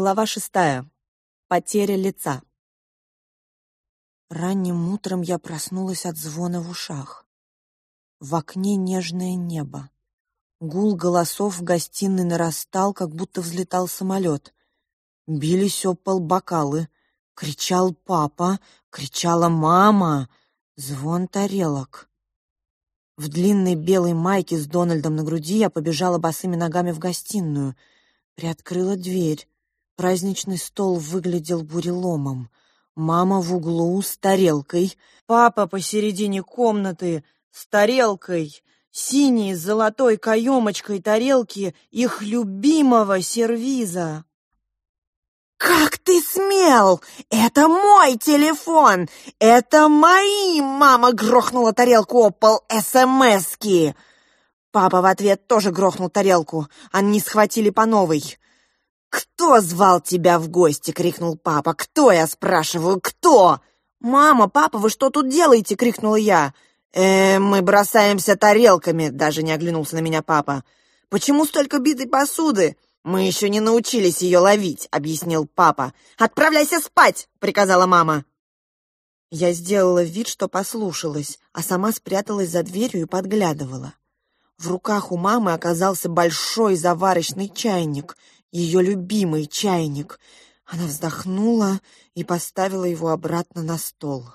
Глава шестая. Потеря лица. Ранним утром я проснулась от звона в ушах. В окне нежное небо. Гул голосов в гостиной нарастал, как будто взлетал самолет. Бились об пол бокалы. Кричал папа, кричала мама. Звон тарелок. В длинной белой майке с Дональдом на груди я побежала босыми ногами в гостиную. Приоткрыла дверь. Праздничный стол выглядел буреломом. Мама в углу с тарелкой, папа посередине комнаты с тарелкой, синей с золотой каемочкой тарелки их любимого сервиза. «Как ты смел? Это мой телефон! Это мои!» Мама грохнула тарелку об пол СМСки. Папа в ответ тоже грохнул тарелку. Они схватили по новой. «Кто звал тебя в гости?» — крикнул папа. «Кто, я спрашиваю, кто?» «Мама, папа, вы что тут делаете?» — крикнула я. «Э, мы бросаемся тарелками», — даже не оглянулся на меня папа. «Почему столько битой посуды?» «Мы еще не научились ее ловить», — объяснил папа. «Отправляйся спать!» — приказала мама. Я сделала вид, что послушалась, а сама спряталась за дверью и подглядывала. В руках у мамы оказался большой заварочный чайник — ее любимый чайник. Она вздохнула и поставила его обратно на стол.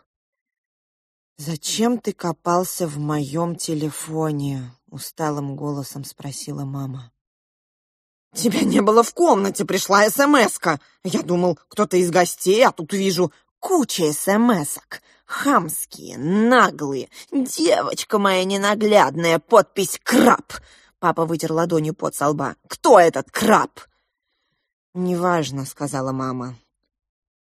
«Зачем ты копался в моем телефоне?» — усталым голосом спросила мама. «Тебя не было в комнате, пришла СМС-ка. Я думал, кто-то из гостей, а тут вижу куча СМС-ок. Хамские, наглые. Девочка моя ненаглядная, подпись «Краб». Папа вытер ладонью под со лба. «Кто этот краб?» «Неважно», — сказала мама.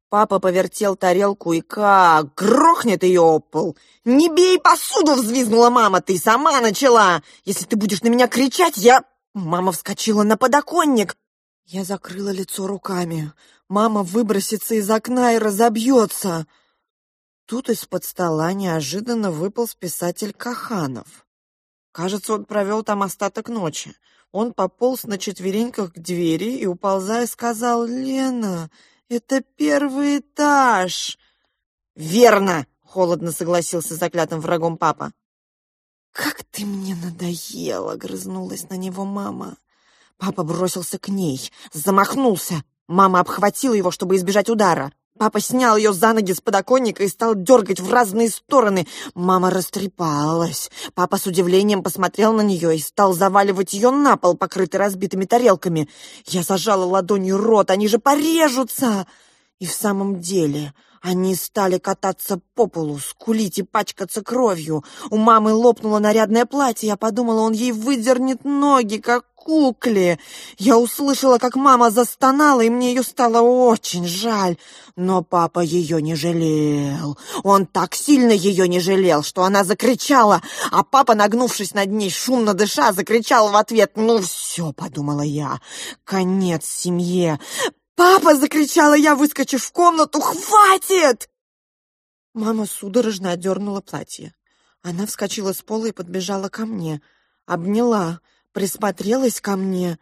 Папа повертел тарелку и как грохнет ее об пол. «Не бей посуду!» — взвизгнула мама. «Ты сама начала! Если ты будешь на меня кричать, я...» Мама вскочила на подоконник. Я закрыла лицо руками. Мама выбросится из окна и разобьется. Тут из-под стола неожиданно выпал писатель Каханов. Кажется, он провел там остаток ночи. Он пополз на четвереньках к двери и, уползая, сказал, «Лена, это первый этаж!» «Верно!» — холодно согласился с заклятым врагом папа. «Как ты мне надоела!» — грызнулась на него мама. Папа бросился к ней, замахнулся. Мама обхватила его, чтобы избежать удара. Папа снял ее за ноги с подоконника и стал дергать в разные стороны. Мама растрепалась. Папа с удивлением посмотрел на нее и стал заваливать ее на пол, покрытый разбитыми тарелками. Я зажала ладонью рот, они же порежутся! И в самом деле они стали кататься по полу, скулить и пачкаться кровью. У мамы лопнуло нарядное платье. Я подумала, он ей выдернет ноги, как кукле. Я услышала, как мама застонала, и мне ее стало очень жаль. Но папа ее не жалел. Он так сильно ее не жалел, что она закричала, а папа, нагнувшись над ней, шумно дыша, закричал в ответ. «Ну все», — подумала я, — «конец семье». «Папа!» — закричала я, выскочив в комнату. «Хватит!» Мама судорожно одернула платье. Она вскочила с пола и подбежала ко мне. Обняла, присмотрелась ко мне.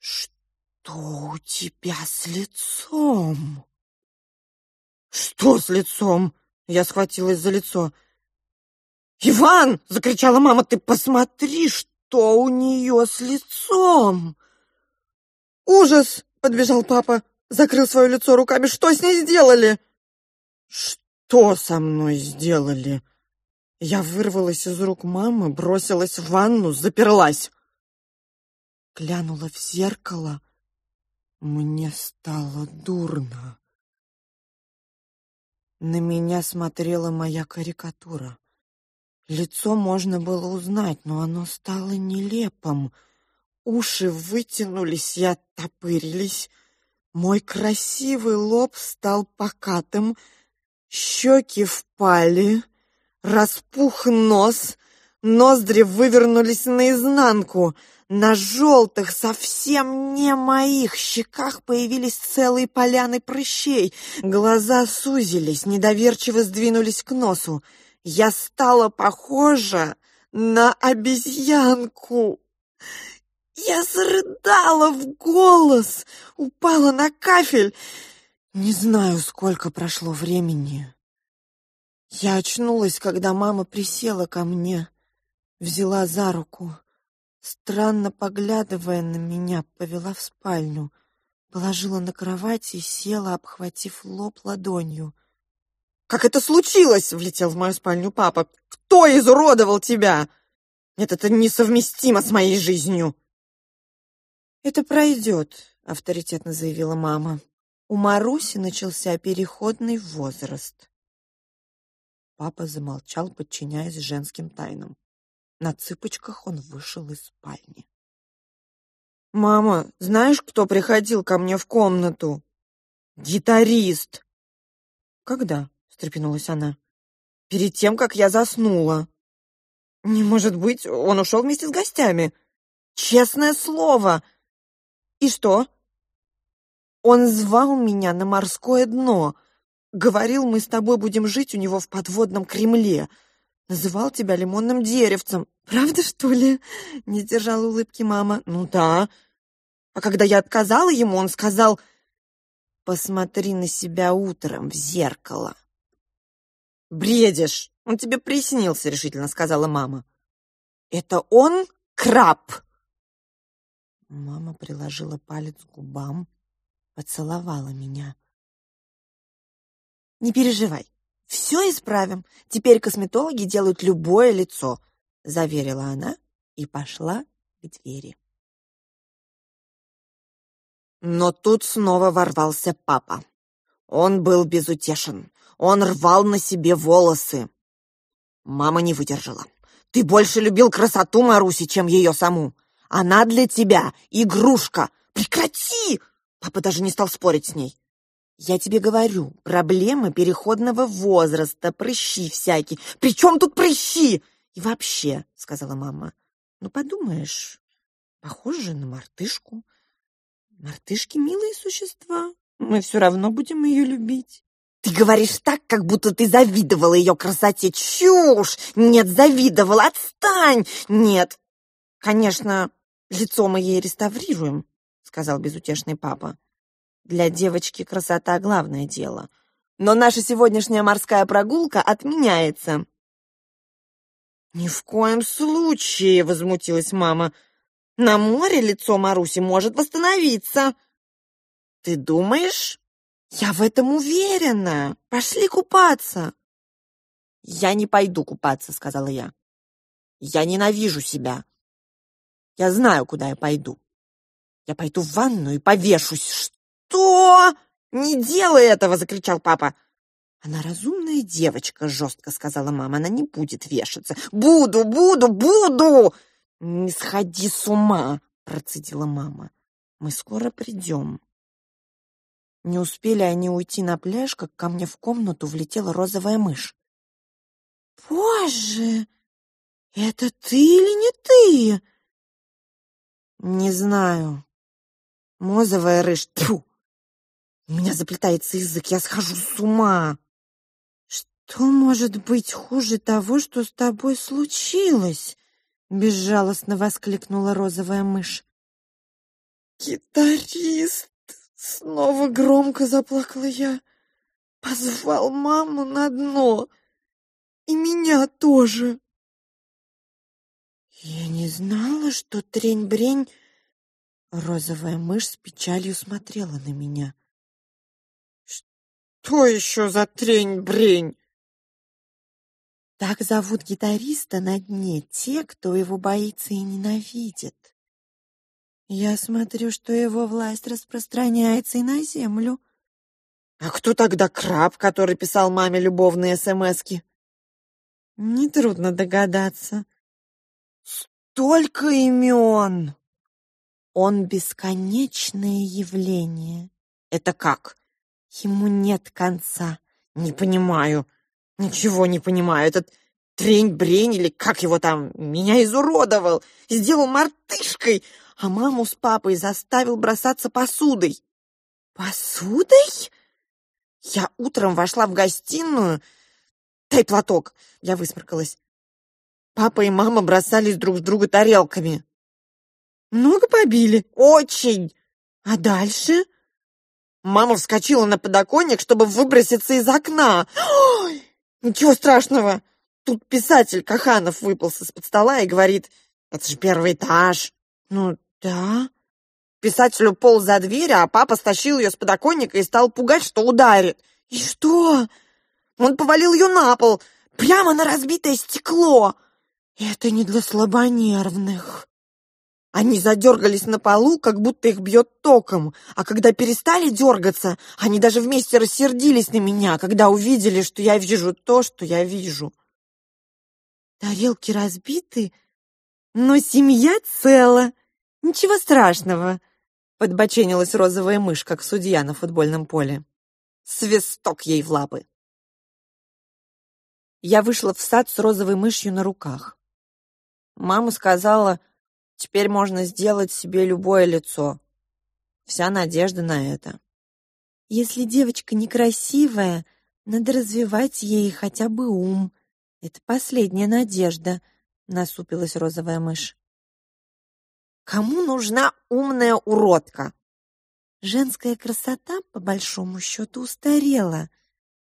«Что у тебя с лицом?» «Что с лицом?» Я схватилась за лицо. «Иван!» — закричала мама. «Ты посмотри, что у нее с лицом!» «Ужас!» Подбежал папа, закрыл свое лицо руками. Что с ней сделали? Что со мной сделали? Я вырвалась из рук мамы, бросилась в ванну, заперлась. Глянула в зеркало. Мне стало дурно. На меня смотрела моя карикатура. Лицо можно было узнать, но оно стало нелепым — Уши вытянулись и оттопырились. Мой красивый лоб стал покатым, щеки впали, распух нос, ноздри вывернулись наизнанку. На желтых, совсем не моих щеках появились целые поляны прыщей. Глаза сузились, недоверчиво сдвинулись к носу. Я стала похожа на обезьянку. Я зарыдала в голос, упала на кафель. Не знаю, сколько прошло времени. Я очнулась, когда мама присела ко мне, взяла за руку, странно поглядывая на меня, повела в спальню, положила на кровать и села, обхватив лоб ладонью. «Как это случилось?» — влетел в мою спальню папа. «Кто изуродовал тебя?» «Нет, это несовместимо с моей жизнью!» «Это пройдет», — авторитетно заявила мама. «У Маруси начался переходный возраст». Папа замолчал, подчиняясь женским тайнам. На цыпочках он вышел из спальни. «Мама, знаешь, кто приходил ко мне в комнату?» «Гитарист!» «Когда?» — встрепенулась она. «Перед тем, как я заснула». «Не может быть, он ушел вместе с гостями. Честное слово!» И что? Он звал меня на морское дно. Говорил, мы с тобой будем жить у него в подводном Кремле. Называл тебя лимонным деревцем. Правда, что ли? Не держала улыбки мама. Ну да. А когда я отказала ему, он сказал, посмотри на себя утром в зеркало. Бредишь. Он тебе приснился, решительно сказала мама. Это он краб? Мама приложила палец к губам, поцеловала меня. «Не переживай, все исправим. Теперь косметологи делают любое лицо», — заверила она и пошла к двери. Но тут снова ворвался папа. Он был безутешен. Он рвал на себе волосы. Мама не выдержала. «Ты больше любил красоту Маруси, чем ее саму. Она для тебя игрушка. Прекрати!» Папа даже не стал спорить с ней. «Я тебе говорю, проблемы переходного возраста, прыщи всякие. При чем тут прыщи?» «И вообще», — сказала мама, — «ну подумаешь, похоже на мартышку. Мартышки — милые существа. Мы все равно будем ее любить». «Ты говоришь так, как будто ты завидовала ее красоте. Чушь! Нет, завидовала. Отстань! Нет, конечно, «Лицо мы ей реставрируем», — сказал безутешный папа. «Для девочки красота — главное дело. Но наша сегодняшняя морская прогулка отменяется». «Ни в коем случае!» — возмутилась мама. «На море лицо Маруси может восстановиться». «Ты думаешь?» «Я в этом уверена. Пошли купаться». «Я не пойду купаться», — сказала я. «Я ненавижу себя. Я знаю, куда я пойду. Я пойду в ванну и повешусь. Что? Не делай этого, закричал папа. Она разумная девочка, жестко сказала мама. Она не будет вешаться. Буду, буду, буду. Не сходи с ума, процедила мама. Мы скоро придем. Не успели они уйти на пляж, как ко мне в комнату влетела розовая мышь. «Боже, это ты или не ты?» Не знаю. Мозовая рыжь. Тьфу! У меня заплетается язык, я схожу с ума. Что может быть хуже того, что с тобой случилось? Безжалостно воскликнула розовая мышь. Гитарист! Снова громко заплакала я. Позвал маму на дно. И меня тоже. Я не знала, что трень-брень... Розовая мышь с печалью смотрела на меня. Что еще за трень-брень? Так зовут гитариста на дне те, кто его боится и ненавидит. Я смотрю, что его власть распространяется и на землю. А кто тогда краб, который писал маме любовные смски? Нетрудно догадаться. Столько имен! Он бесконечное явление. Это как? Ему нет конца. Не понимаю. Ничего не понимаю. Этот трень-брень или как его там, меня изуродовал, сделал мартышкой, а маму с папой заставил бросаться посудой. Посудой? Я утром вошла в гостиную. Дай платок. Я высморкалась. Папа и мама бросались друг с друга тарелками. Много побили? Очень. А дальше? Мама вскочила на подоконник, чтобы выброситься из окна. Ой, ничего страшного. Тут писатель Каханов выполз из-под стола и говорит, это же первый этаж. Ну, да. Писатель уполз за дверь, а папа стащил ее с подоконника и стал пугать, что ударит. И что? Он повалил ее на пол, прямо на разбитое стекло. Это не для слабонервных. Они задергались на полу, как будто их бьет током, а когда перестали дергаться, они даже вместе рассердились на меня, когда увидели, что я вижу то, что я вижу. Тарелки разбиты, но семья цела. Ничего страшного, подбоченилась розовая мышь, как судья на футбольном поле. Свисток ей в лапы. Я вышла в сад с розовой мышью на руках. Мама сказала, теперь можно сделать себе любое лицо. Вся надежда на это. Если девочка некрасивая, надо развивать ей хотя бы ум. Это последняя надежда, насупилась розовая мышь. Кому нужна умная уродка? Женская красота, по большому счету, устарела,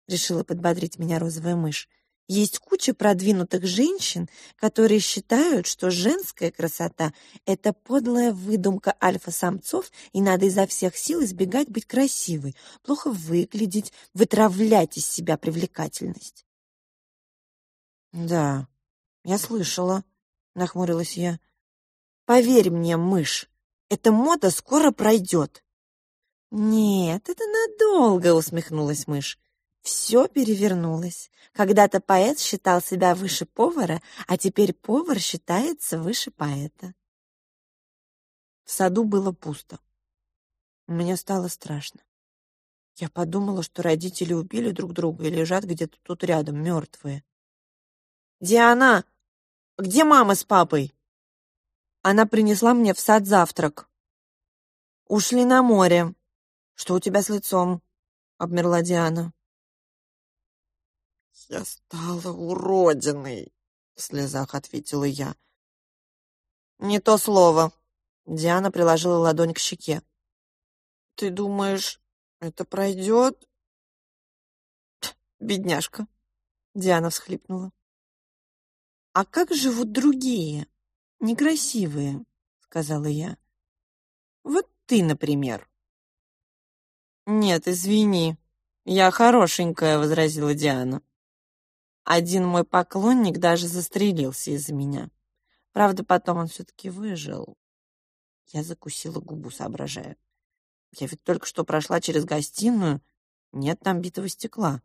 решила подбодрить меня розовая мышь. Есть куча продвинутых женщин, которые считают, что женская красота — это подлая выдумка альфа-самцов, и надо изо всех сил избегать быть красивой, плохо выглядеть, вытравлять из себя привлекательность. «Да, я слышала», — нахмурилась я. «Поверь мне, мышь, эта мода скоро пройдет». «Нет, это надолго», — усмехнулась мышь. Все перевернулось. Когда-то поэт считал себя выше повара, а теперь повар считается выше поэта. В саду было пусто. Мне стало страшно. Я подумала, что родители убили друг друга и лежат где-то тут рядом, мертвые. «Диана, где мама с папой?» Она принесла мне в сад завтрак. «Ушли на море. Что у тебя с лицом?» — обмерла Диана. «Я стала уродиной», — в слезах ответила я. «Не то слово». Диана приложила ладонь к щеке. «Ты думаешь, это пройдет?» «Бедняжка», — Диана всхлипнула. «А как живут другие, некрасивые?» — сказала я. «Вот ты, например». «Нет, извини, я хорошенькая», — возразила Диана. Один мой поклонник даже застрелился из-за меня. Правда, потом он все-таки выжил. Я закусила губу, соображая. Я ведь только что прошла через гостиную. Нет там битого стекла.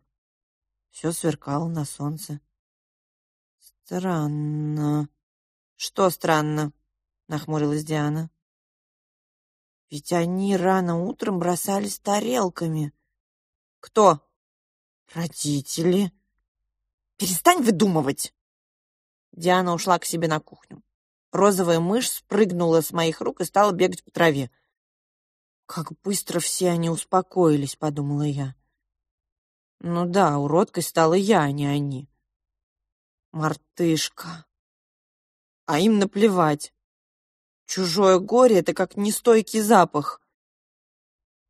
Все сверкало на солнце. Странно. Что странно? Нахмурилась Диана. Ведь они рано утром бросались тарелками. Кто? Родители. Перестань выдумывать!» Диана ушла к себе на кухню. Розовая мышь спрыгнула с моих рук и стала бегать по траве. «Как быстро все они успокоились», — подумала я. «Ну да, уродкой стала я, а не они». «Мартышка». А им наплевать. Чужое горе — это как нестойкий запах.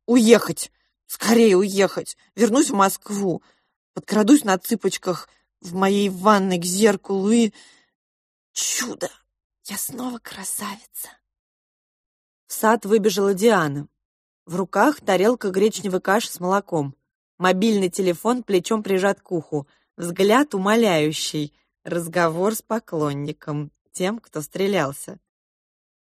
Уехать! Скорее уехать! Вернусь в Москву. Подкрадусь на цыпочках — в моей ванной к зеркалу и... Чудо! Я снова красавица. В сад выбежала Диана. В руках тарелка гречневой каши с молоком. Мобильный телефон плечом прижат к уху. Взгляд умоляющий. Разговор с поклонником, тем, кто стрелялся.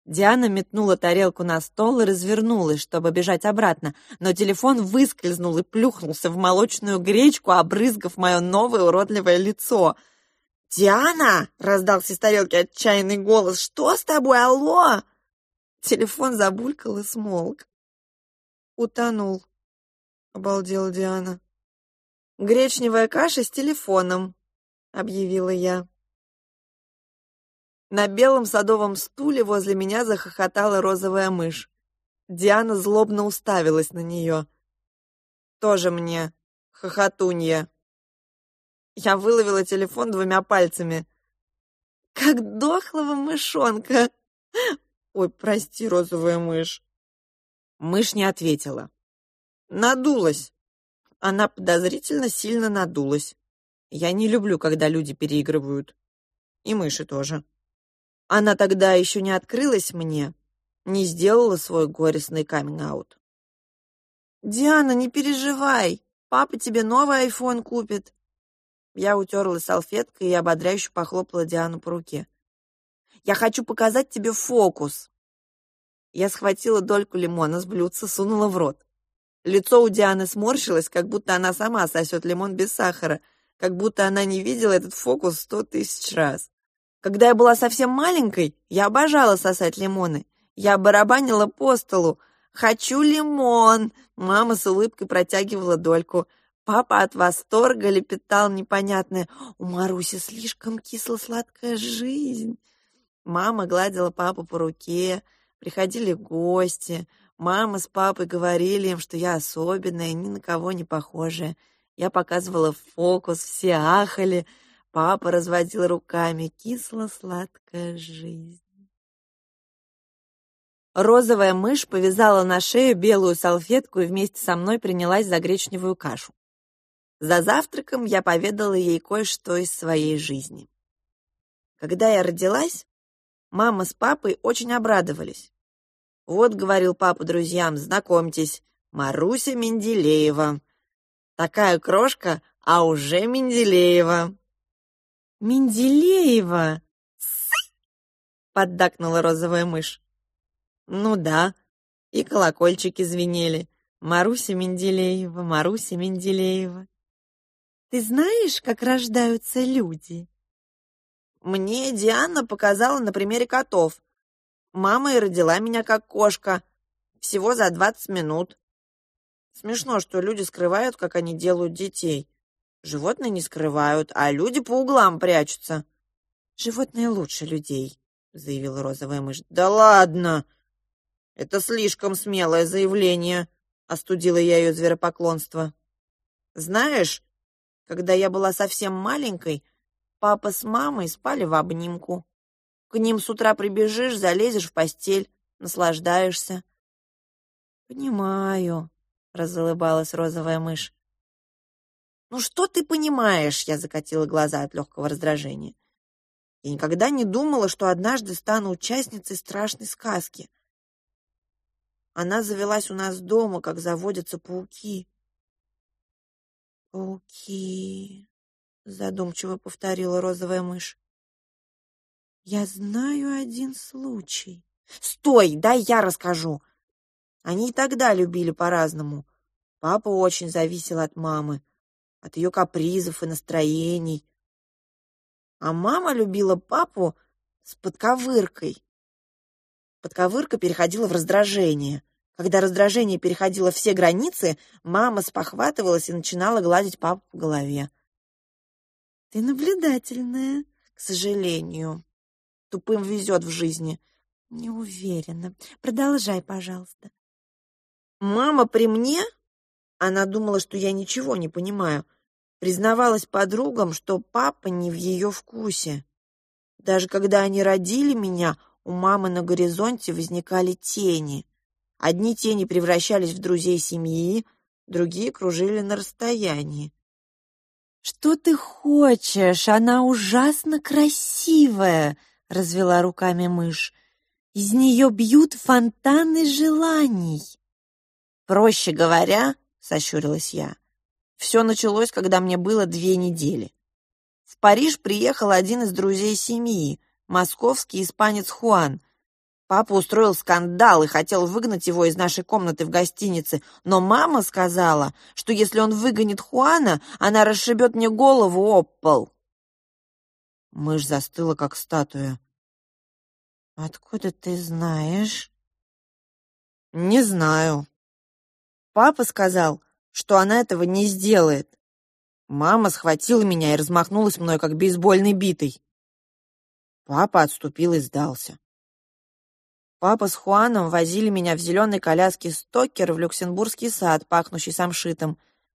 Диана метнула тарелку на стол и развернулась, чтобы бежать обратно, но телефон выскользнул и плюхнулся в молочную гречку, обрызгав мое новое уродливое лицо. «Диана!» — раздался из тарелки отчаянный голос. «Что с тобой? Алло!» Телефон забулькал и смолк. «Утонул», — обалдела Диана. «Гречневая каша с телефоном», — объявила я. На белом садовом стуле возле меня захохотала розовая мышь. Диана злобно уставилась на нее. «Тоже мне, хохотунья». Я выловила телефон двумя пальцами. «Как дохлого мышонка! Ой, прости, розовая мышь. Мышь не ответила. Надулась. Она подозрительно сильно надулась. Я не люблю, когда люди переигрывают. И мыши тоже. Она тогда еще не открылась мне, не сделала свой горестный каминг-аут. «Диана, не переживай, папа тебе новый айфон купит». Я утерла салфеткой и ободряюще похлопала Диану по руке. «Я хочу показать тебе фокус». Я схватила дольку лимона с блюдца, сунула в рот. Лицо у Дианы сморщилось, как будто она сама сосет лимон без сахара, как будто она не видела этот фокус сто тысяч раз. Когда я была совсем маленькой, я обожала сосать лимоны. Я барабанила по столу. «Хочу лимон!» Мама с улыбкой протягивала дольку. Папа от восторга лепетал непонятное. «У Маруси слишком кисло-сладкая жизнь!» Мама гладила папу по руке. Приходили гости. Мама с папой говорили им, что я особенная, ни на кого не похожая. Я показывала фокус, все ахали. Папа разводил руками. Кисло-сладкая жизнь. Розовая мышь повязала на шею белую салфетку и вместе со мной принялась за гречневую кашу. За завтраком я поведала ей кое-что из своей жизни. Когда я родилась, мама с папой очень обрадовались. «Вот», — говорил папа друзьям, — «знакомьтесь, Маруся Менделеева. Такая крошка, а уже Менделеева». «Менделеева!» Поддакнула розовая мышь. «Ну да». И колокольчики звенели. «Маруся Менделеева, Маруся Менделеева». «Ты знаешь, как рождаются люди?» Мне Диана показала на примере котов. Мама и родила меня как кошка. Всего за двадцать минут. Смешно, что люди скрывают, как они делают детей. Животные не скрывают, а люди по углам прячутся. Животные лучше людей, заявила розовая мышь. Да ладно! Это слишком смелое заявление, остудила я ее зверопоклонство. Знаешь, когда я была совсем маленькой, папа с мамой спали в обнимку. К ним с утра прибежишь, залезешь в постель, наслаждаешься. Понимаю, разулыбалась розовая мышь. «Ну что ты понимаешь?» — я закатила глаза от легкого раздражения. Я никогда не думала, что однажды стану участницей страшной сказки. Она завелась у нас дома, как заводятся пауки. «Пауки», — задумчиво повторила розовая мышь. «Я знаю один случай». «Стой, дай я расскажу!» Они и тогда любили по-разному. Папа очень зависел от мамы от ее капризов и настроений. А мама любила папу с подковыркой. Подковырка переходила в раздражение. Когда раздражение переходило все границы, мама спохватывалась и начинала гладить папу по голове. «Ты наблюдательная, к сожалению. Тупым везет в жизни». «Не уверена. Продолжай, пожалуйста». «Мама при мне?» Она думала, что я ничего не понимаю признавалась подругам, что папа не в ее вкусе. Даже когда они родили меня, у мамы на горизонте возникали тени. Одни тени превращались в друзей семьи, другие кружили на расстоянии. «Что ты хочешь? Она ужасно красивая!» — развела руками мышь. «Из нее бьют фонтаны желаний!» «Проще говоря, — сощурилась я, все началось, когда мне было две недели. В Париж приехал один из друзей семьи, московский испанец Хуан. Папа устроил скандал и хотел выгнать его из нашей комнаты в гостинице, но мама сказала, что если он выгонит Хуана, она расшибет мне голову об пол. Мышь застыла, как статуя. «Откуда ты знаешь?» «Не знаю. Папа сказал, что она этого не сделает. Мама схватила меня и размахнулась мной, как бейсбольной битой. Папа отступил и сдался. Папа с Хуаном возили меня в зеленой коляске Стокер в Люксембургский сад, пахнущий самшитом,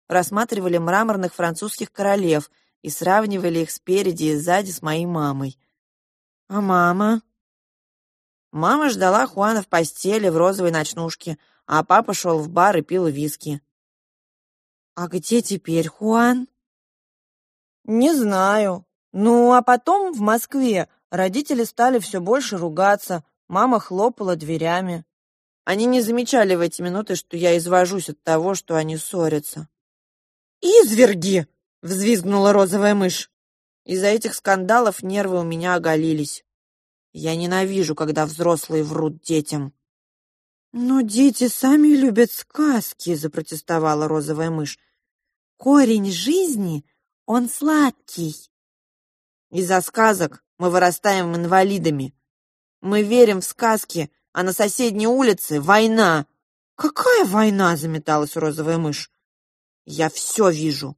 рассматривали мраморных французских королев и сравнивали их спереди и сзади с моей мамой. А мама? Мама ждала Хуана в постели в розовой ночнушке, а папа шел в бар и пил виски. «А где теперь Хуан?» «Не знаю. Ну, а потом в Москве родители стали все больше ругаться, мама хлопала дверями. Они не замечали в эти минуты, что я извожусь от того, что они ссорятся. «Изверги!» — взвизгнула розовая мышь. Из-за этих скандалов нервы у меня оголились. Я ненавижу, когда взрослые врут детям. «Но дети сами любят сказки», — запротестовала розовая мышь. «Корень жизни, он сладкий». Из-за сказок мы вырастаем инвалидами. Мы верим в сказки, а на соседней улице война. «Какая война?» — заметалась розовая мышь. Я все вижу.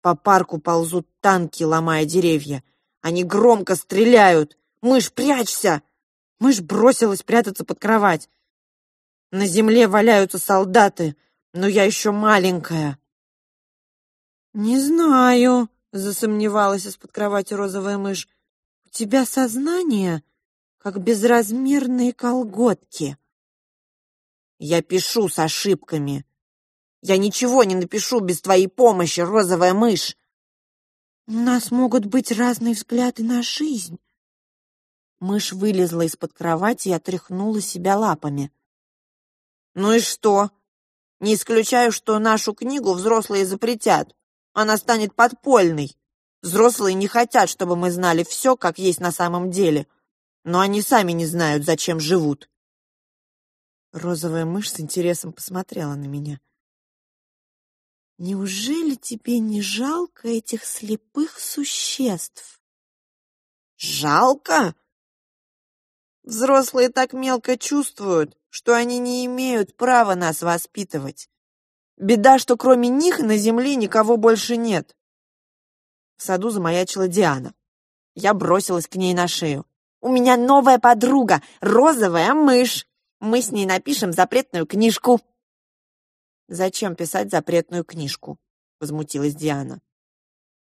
По парку ползут танки, ломая деревья. Они громко стреляют. Мышь, прячься! Мышь бросилась прятаться под кровать. На земле валяются солдаты, но я еще маленькая. «Не знаю», — засомневалась из-под кровати розовая мышь. «У тебя сознание, как безразмерные колготки». «Я пишу с ошибками. Я ничего не напишу без твоей помощи, розовая мышь. У нас могут быть разные взгляды на жизнь. Мышь вылезла из-под кровати и отряхнула себя лапами. Ну и что? Не исключаю, что нашу книгу взрослые запретят. Она станет подпольной. Взрослые не хотят, чтобы мы знали все, как есть на самом деле. Но они сами не знают, зачем живут. Розовая мышь с интересом посмотрела на меня. Неужели тебе не жалко этих слепых существ? Жалко? Взрослые так мелко чувствуют, что они не имеют права нас воспитывать. Беда, что кроме них на земле никого больше нет. В саду замаячила Диана. Я бросилась к ней на шею. «У меня новая подруга, розовая мышь. Мы с ней напишем запретную книжку». «Зачем писать запретную книжку?» — возмутилась Диана.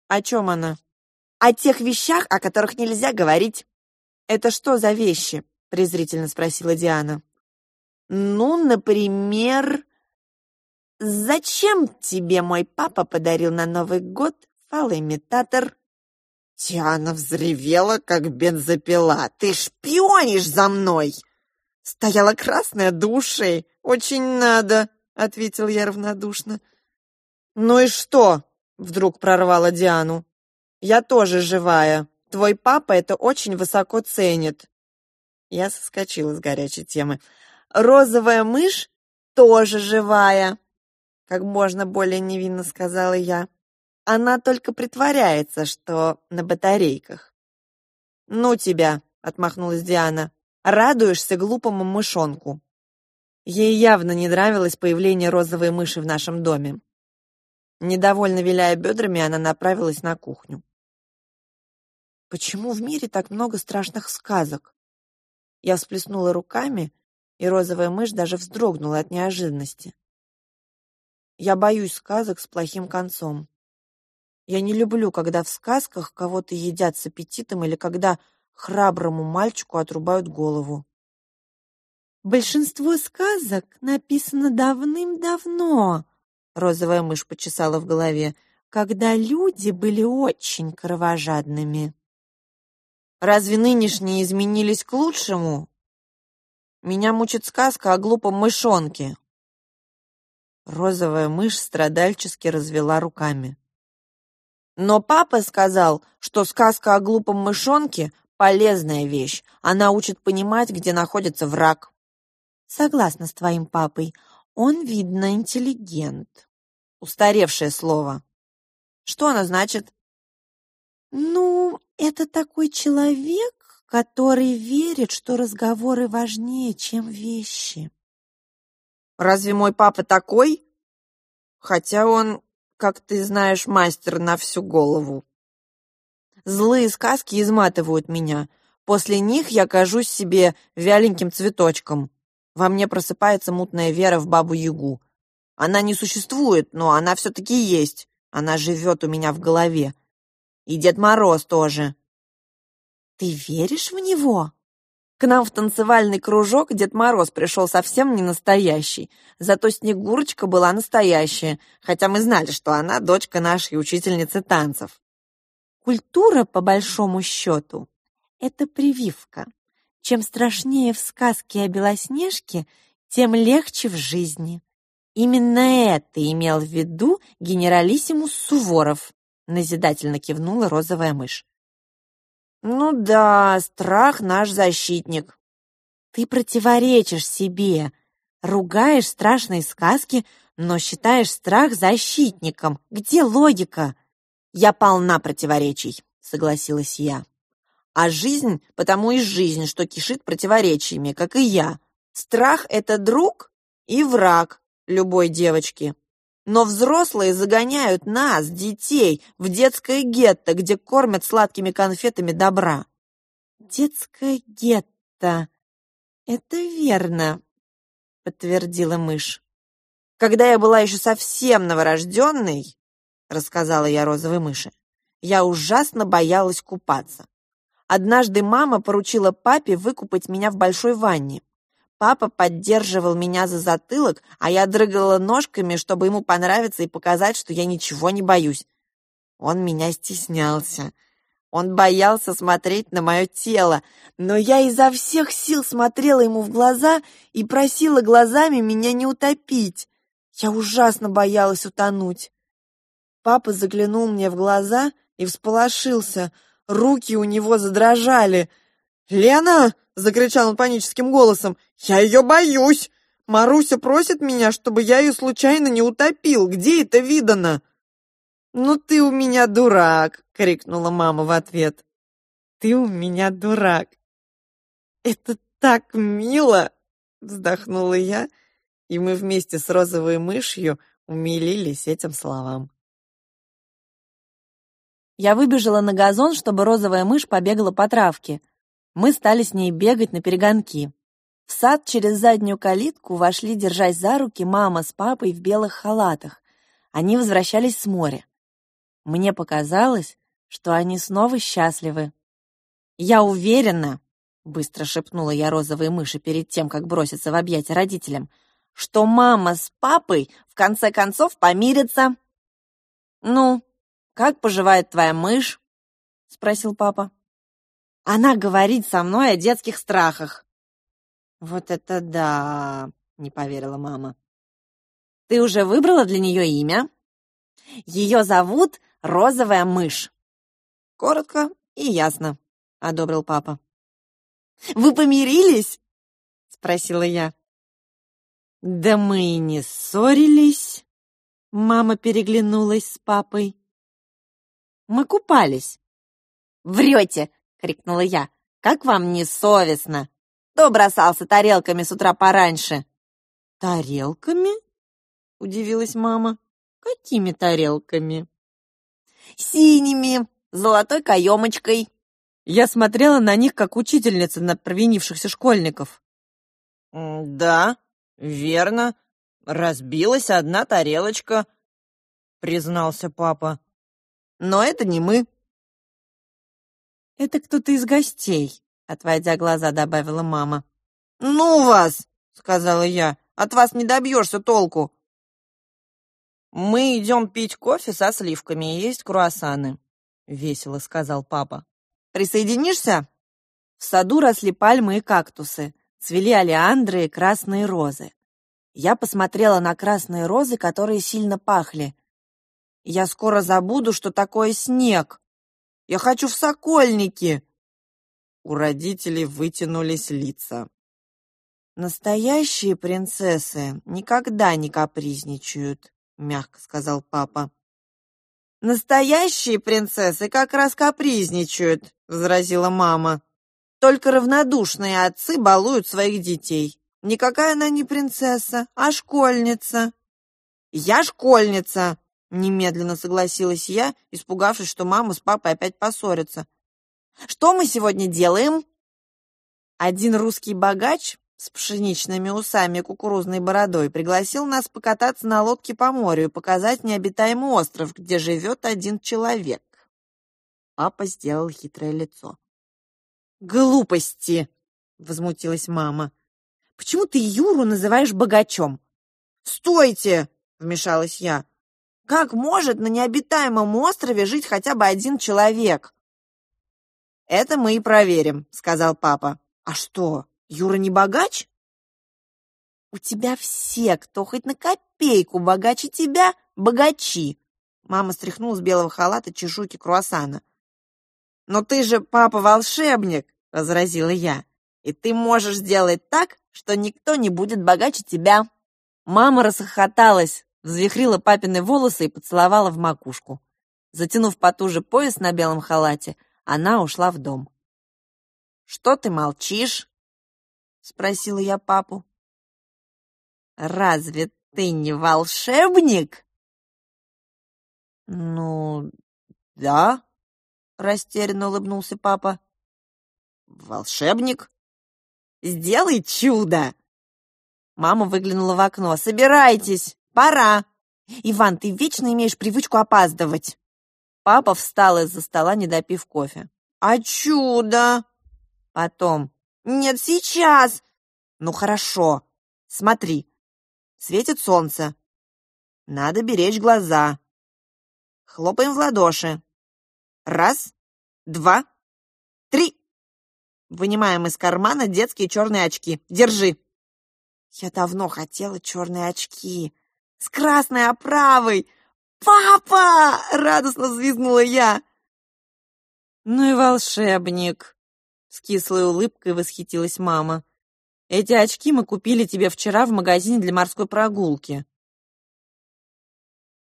«О чем она?» «О тех вещах, о которых нельзя говорить». «Это что за вещи?» — презрительно спросила Диана. «Ну, например...» «Зачем тебе мой папа подарил на Новый год фалоимитатор?» Диана взревела, как бензопила. «Ты шпионишь за мной!» Стояла красная душей. «Очень надо!» — ответил я равнодушно. «Ну и что?» — вдруг прорвала Диану. «Я тоже живая. Твой папа это очень высоко ценит». Я соскочила с горячей темы. «Розовая мышь тоже живая», — как можно более невинно сказала я. «Она только притворяется, что на батарейках». «Ну тебя», — отмахнулась Диана, — «радуешься глупому мышонку». Ей явно не нравилось появление розовой мыши в нашем доме. Недовольно виляя бедрами, она направилась на кухню. Почему в мире так много страшных сказок? Я всплеснула руками, и розовая мышь даже вздрогнула от неожиданности. Я боюсь сказок с плохим концом. Я не люблю, когда в сказках кого-то едят с аппетитом или когда храброму мальчику отрубают голову. Большинство сказок написано давным-давно, розовая мышь почесала в голове, когда люди были очень кровожадными. Разве нынешние изменились к лучшему? Меня мучит сказка о глупом мышонке. Розовая мышь страдальчески развела руками. Но папа сказал, что сказка о глупом мышонке — полезная вещь. Она учит понимать, где находится враг. Согласна с твоим папой. Он, видно, интеллигент. Устаревшее слово. Что оно значит? Ну, это такой человек, который верит, что разговоры важнее, чем вещи. Разве мой папа такой? Хотя он, как ты знаешь, мастер на всю голову. Злые сказки изматывают меня. После них я кажусь себе вяленьким цветочком. Во мне просыпается мутная вера в Бабу-Ягу. Она не существует, но она все-таки есть. Она живет у меня в голове. И Дед Мороз тоже. Ты веришь в него? К нам в танцевальный кружок Дед Мороз пришел совсем не настоящий, зато Снегурочка была настоящая, хотя мы знали, что она дочка нашей учительницы танцев. Культура, по большому счету, это прививка. Чем страшнее в сказке о Белоснежке, тем легче в жизни. Именно это имел в виду генералиссимус Суворов, назидательно кивнула розовая мышь. Ну да, страх наш защитник. Ты противоречишь себе, ругаешь страшные сказки, но считаешь страх защитником. Где логика? Я полна противоречий, согласилась я. А жизнь потому и жизнь, что кишит противоречиями, как и я. Страх — это друг и враг любой девочки. Но взрослые загоняют нас, детей, в детское гетто, где кормят сладкими конфетами добра. Детское гетто. Это верно, подтвердила мышь. Когда я была еще совсем новорожденной, рассказала я розовой мыши, я ужасно боялась купаться. Однажды мама поручила папе выкупать меня в большой ванне. Папа поддерживал меня за затылок, а я дрыгала ножками, чтобы ему понравиться и показать, что я ничего не боюсь. Он меня стеснялся. Он боялся смотреть на мое тело, но я изо всех сил смотрела ему в глаза и просила глазами меня не утопить. Я ужасно боялась утонуть. Папа заглянул мне в глаза и всполошился. Руки у него задрожали. «Лена!» — закричал он паническим голосом. «Я ее боюсь! Маруся просит меня, чтобы я ее случайно не утопил. Где это видано?» «Ну ты у меня дурак!» — крикнула мама в ответ. «Ты у меня дурак!» «Это так мило!» — вздохнула я, и мы вместе с розовой мышью умилились этим словам. Я выбежала на газон, чтобы розовая мышь побегала по травке — мы стали с ней бегать на перегонки. В сад через заднюю калитку вошли, держась за руки, мама с папой в белых халатах. Они возвращались с моря. Мне показалось, что они снова счастливы. «Я уверена», — быстро шепнула я розовой мыши перед тем, как броситься в объятия родителям, «что мама с папой в конце концов помирятся». «Ну, как поживает твоя мышь?» — спросил папа. Она говорит со мной о детских страхах. Вот это да, не поверила мама. Ты уже выбрала для нее имя? Ее зовут Розовая мышь. Коротко и ясно, одобрил папа. Вы помирились? спросила я. Да мы и не ссорились. Мама переглянулась с папой. Мы купались. Врете, — крикнула я. «Как вам не совестно? Кто бросался тарелками с утра пораньше?» «Тарелками?» — удивилась мама. «Какими тарелками?» «Синими, золотой каемочкой». Я смотрела на них, как учительница на провинившихся школьников. «Да, верно. Разбилась одна тарелочка», — признался папа. «Но это не мы». «Это кто-то из гостей», — отводя глаза, добавила мама. «Ну вас!» — сказала я. «От вас не добьешься толку». «Мы идем пить кофе со сливками и есть круассаны», — весело сказал папа. «Присоединишься?» В саду росли пальмы и кактусы, цвели алиандры и красные розы. Я посмотрела на красные розы, которые сильно пахли. «Я скоро забуду, что такое снег», я хочу в Сокольники!» У родителей вытянулись лица. «Настоящие принцессы никогда не капризничают», — мягко сказал папа. «Настоящие принцессы как раз капризничают», — возразила мама. «Только равнодушные отцы балуют своих детей. Никакая она не принцесса, а школьница». «Я школьница», Немедленно согласилась я, испугавшись, что мама с папой опять поссорятся. «Что мы сегодня делаем?» Один русский богач с пшеничными усами и кукурузной бородой пригласил нас покататься на лодке по морю и показать необитаемый остров, где живет один человек. Папа сделал хитрое лицо. «Глупости!» — возмутилась мама. «Почему ты Юру называешь богачом?» «Стойте!» — вмешалась я. «Как может на необитаемом острове жить хотя бы один человек?» «Это мы и проверим», — сказал папа. «А что, Юра не богач?» «У тебя все, кто хоть на копейку богаче тебя, богачи!» Мама стряхнула с белого халата чешуйки круассана. «Но ты же папа-волшебник!» — возразила я. «И ты можешь сделать так, что никто не будет богаче тебя!» Мама расхохоталась, взвихрила папины волосы и поцеловала в макушку. Затянув потуже пояс на белом халате, она ушла в дом. «Что ты молчишь?» — спросила я папу. «Разве ты не волшебник?» «Ну, да», — растерянно улыбнулся папа. «Волшебник? Сделай чудо!» Мама выглянула в окно. «Собирайтесь! Пора!» «Иван, ты вечно имеешь привычку опаздывать!» Папа встал из-за стола, не допив кофе. «А чудо?» «Потом». «Нет, сейчас!» «Ну хорошо. Смотри. Светит солнце. Надо беречь глаза. Хлопаем в ладоши. Раз, два, три. Вынимаем из кармана детские черные очки. Держи. Я давно хотела черные очки. С красной оправой. «Папа!» — радостно взвизгнула я. «Ну и волшебник!» — с кислой улыбкой восхитилась мама. «Эти очки мы купили тебе вчера в магазине для морской прогулки».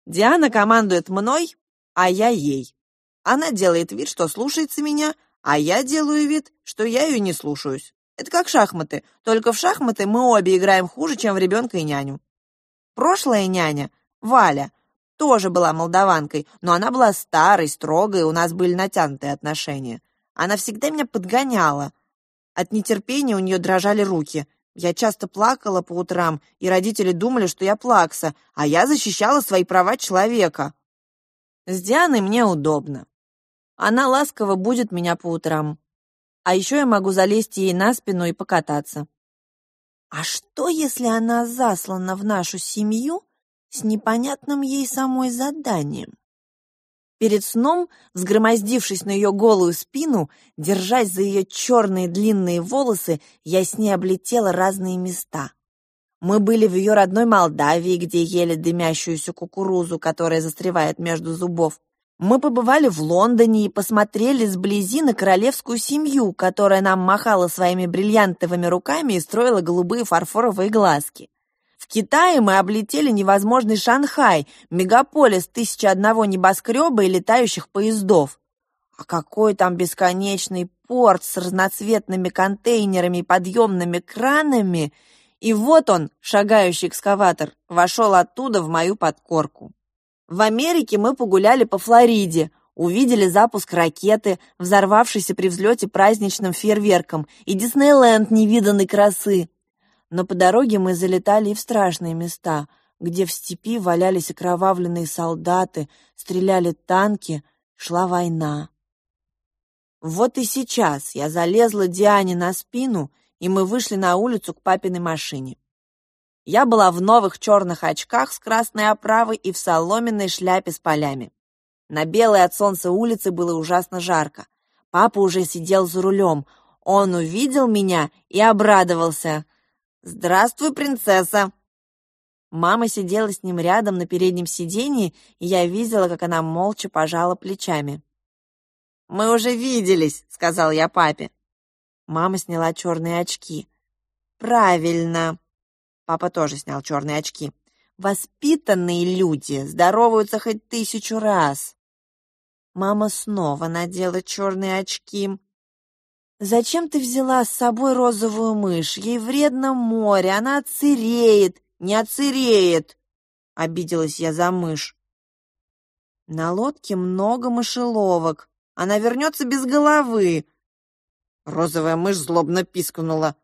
Диана командует мной, а я ей. Она делает вид, что слушается меня, а я делаю вид, что я ее не слушаюсь. Это как шахматы, только в шахматы мы обе играем хуже, чем в ребенка и няню. Прошлая няня, Валя, тоже была молдаванкой, но она была старой, строгой, у нас были натянутые отношения. Она всегда меня подгоняла. От нетерпения у нее дрожали руки. Я часто плакала по утрам, и родители думали, что я плакса, а я защищала свои права человека. С Дианой мне удобно. Она ласково будет меня по утрам. А еще я могу залезть ей на спину и покататься. А что, если она заслана в нашу семью с непонятным ей самой заданием? Перед сном, взгромоздившись на ее голую спину, держась за ее черные длинные волосы, я с ней облетела разные места. Мы были в ее родной Молдавии, где ели дымящуюся кукурузу, которая застревает между зубов. Мы побывали в Лондоне и посмотрели сблизи на королевскую семью, которая нам махала своими бриллиантовыми руками и строила голубые фарфоровые глазки. В Китае мы облетели невозможный Шанхай, мегаполис тысячи одного небоскреба и летающих поездов. А какой там бесконечный порт с разноцветными контейнерами и подъемными кранами. И вот он, шагающий экскаватор, вошел оттуда в мою подкорку. В Америке мы погуляли по Флориде, увидели запуск ракеты, взорвавшейся при взлете праздничным фейерверком, и Диснейленд невиданной красы. Но по дороге мы залетали и в страшные места, где в степи валялись окровавленные солдаты, стреляли танки, шла война. Вот и сейчас я залезла Диане на спину, и мы вышли на улицу к папиной машине. Я была в новых черных очках с красной оправой и в соломенной шляпе с полями. На белой от солнца улице было ужасно жарко. Папа уже сидел за рулем. Он увидел меня и обрадовался. «Здравствуй, принцесса!» Мама сидела с ним рядом на переднем сиденье, и я видела, как она молча пожала плечами. «Мы уже виделись», — сказал я папе. Мама сняла черные очки. «Правильно», Папа тоже снял черные очки. Воспитанные люди здороваются хоть тысячу раз. Мама снова надела черные очки. «Зачем ты взяла с собой розовую мышь? Ей вредно море, она отсыреет, не отсыреет!» Обиделась я за мышь. «На лодке много мышеловок. Она вернется без головы!» Розовая мышь злобно пискнула.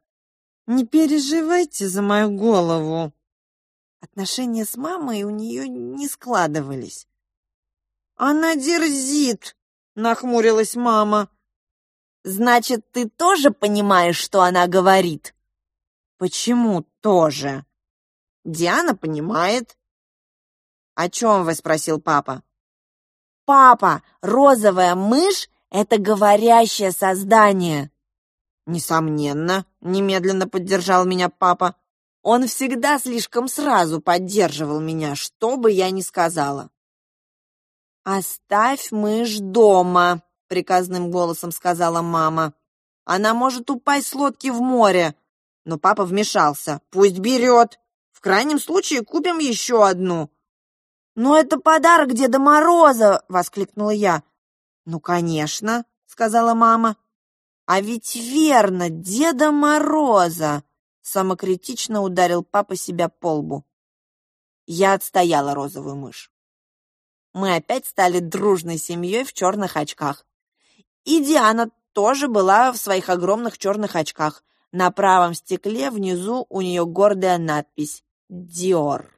Не переживайте за мою голову. Отношения с мамой у нее не складывались. Она дерзит, нахмурилась мама. Значит, ты тоже понимаешь, что она говорит? Почему тоже? Диана понимает. О чем вы, спросил папа. Папа, розовая мышь — это говорящее создание. Несомненно, немедленно поддержал меня папа. Он всегда слишком сразу поддерживал меня, что бы я ни сказала. «Оставь мышь дома», — приказным голосом сказала мама. «Она может упасть с лодки в море». Но папа вмешался. «Пусть берет. В крайнем случае купим еще одну». «Но это подарок Деда Мороза!» — воскликнула я. «Ну, конечно», — сказала мама. «А ведь верно, Деда Мороза!» — самокритично ударил папа себя по лбу. Я отстояла розовую мышь. Мы опять стали дружной семьей в черных очках. И Диана тоже была в своих огромных черных очках. На правом стекле внизу у нее гордая надпись «Диор».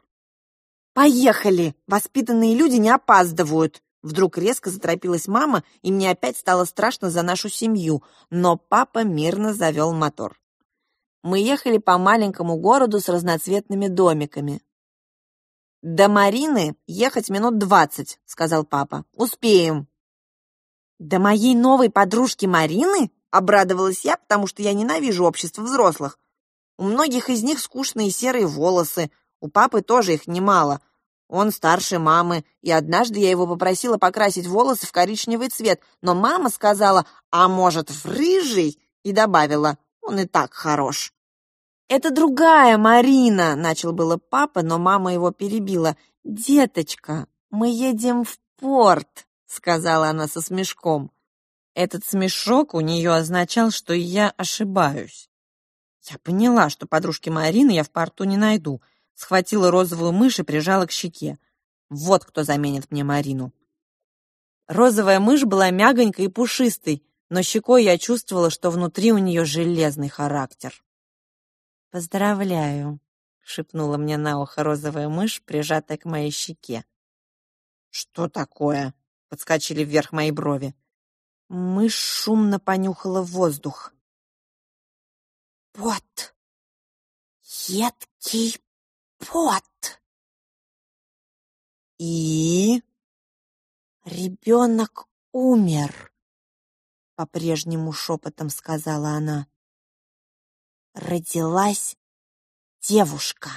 «Поехали! Воспитанные люди не опаздывают!» Вдруг резко заторопилась мама, и мне опять стало страшно за нашу семью, но папа мирно завел мотор. Мы ехали по маленькому городу с разноцветными домиками. «До Марины ехать минут двадцать», — сказал папа. «Успеем». «До моей новой подружки Марины?» — обрадовалась я, потому что я ненавижу общество взрослых. У многих из них скучные серые волосы, у папы тоже их немало. Он старше мамы, и однажды я его попросила покрасить волосы в коричневый цвет, но мама сказала, а может, в рыжий, и добавила, он и так хорош. «Это другая Марина», — начал было папа, но мама его перебила. «Деточка, мы едем в порт», — сказала она со смешком. Этот смешок у нее означал, что я ошибаюсь. Я поняла, что подружки Марины я в порту не найду. Схватила розовую мышь и прижала к щеке. Вот кто заменит мне Марину. Розовая мышь была мягонькой и пушистой, но щекой я чувствовала, что внутри у нее железный характер. «Поздравляю», — шепнула мне на ухо розовая мышь, прижатая к моей щеке. «Что такое?» — подскочили вверх мои брови. Мышь шумно понюхала воздух. «Пот! Едкий пот!» «И?» «Ребенок умер», — по-прежнему шепотом сказала она. Родилась девушка.